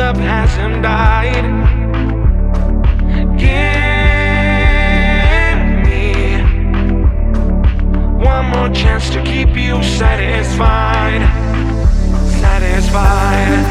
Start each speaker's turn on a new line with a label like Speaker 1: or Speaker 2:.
Speaker 1: the passion died. Give me one more chance to keep you satisfied. Satisfied.